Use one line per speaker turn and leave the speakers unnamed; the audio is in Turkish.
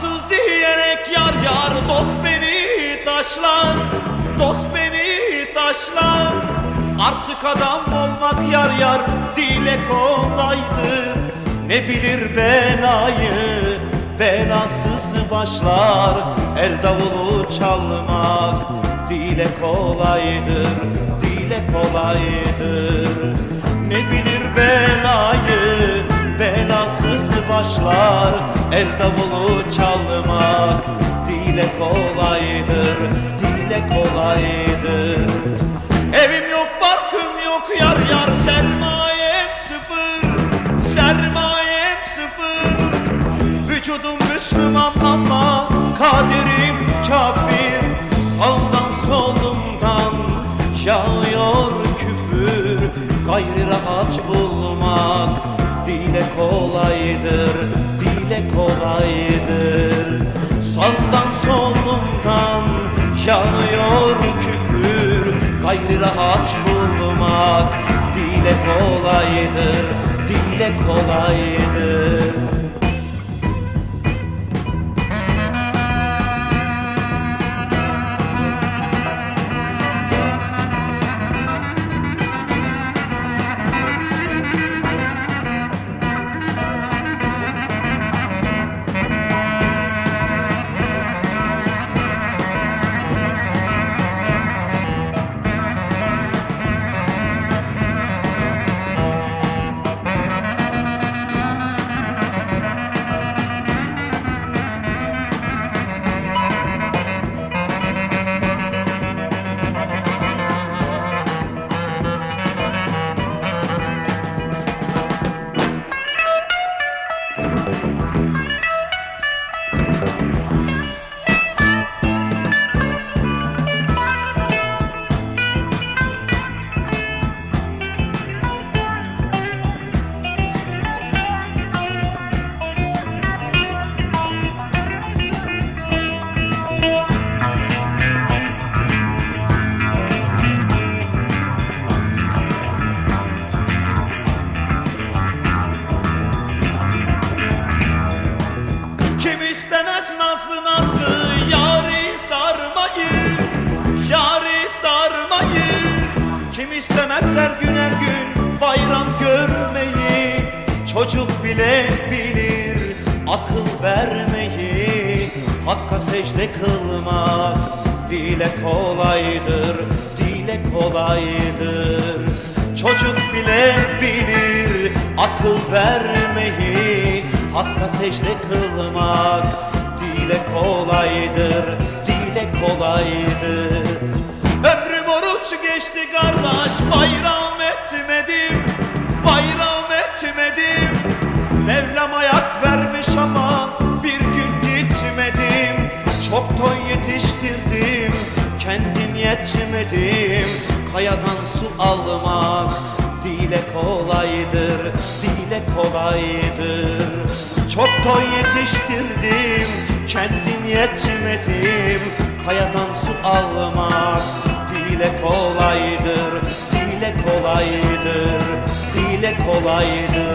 Arsız diyerek yar yar dost beni taşlar Dost beni taşlar. Artık adam olmak yar yar dile kolaydır. Ne bilir belayı belasız başlar. El davulu çalmak dile kolaydır Dile kolaydır. Ne bilir belayı başlar El davulu çalmak dile kolaydır Dile kolaydır. Evim yok barkım yok yar yar sermayem sıfır Sermayem sıfır. Vücudum Müslüman ama kaderim kafir. Sağdan solumdan yağıyor küfür Gayri rahat bulmak dile kolaydır Dile kolaydır. Sağdan solumdan yağıyor küfür Gayri rahat bulmak dile kolaydır Dile kolaydır istemez nazlı nazlı yari sarmayı Yari sarmayı. Kim istemez her gün her gün bayram görmeyi Çocuk bile bilir akıl vermeyi. Hakka secde kılmak dile kolaydır Dile kolaydır. Çocuk bile bilir akıl vermeyi Hakka secde kılmak dile kolaydır Dile kolaydır. Ömrüm oruç geçti kardeş bayram etmedim Bayram etmedim. Mevlam ayak vermiş ama bir gün gitmedim. Çok toy yetiştirdim kendim yetmedim. Kayadan su almak dile kolaydır Dile kolaydır. Çok toy yetiştirdim kendim yetmedim. Kayadan su almak dile kolaydır Dile kolaydır Dile kolaydır